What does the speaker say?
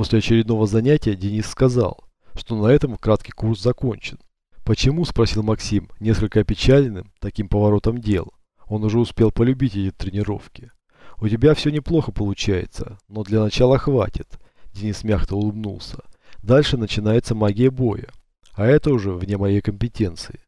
После очередного занятия Денис сказал, что на этом краткий курс закончен. «Почему?» – спросил Максим, несколько опечаленным таким поворотом дел. Он уже успел полюбить эти тренировки. «У тебя все неплохо получается, но для начала хватит», – Денис мягко улыбнулся. «Дальше начинается магия боя, а это уже вне моей компетенции».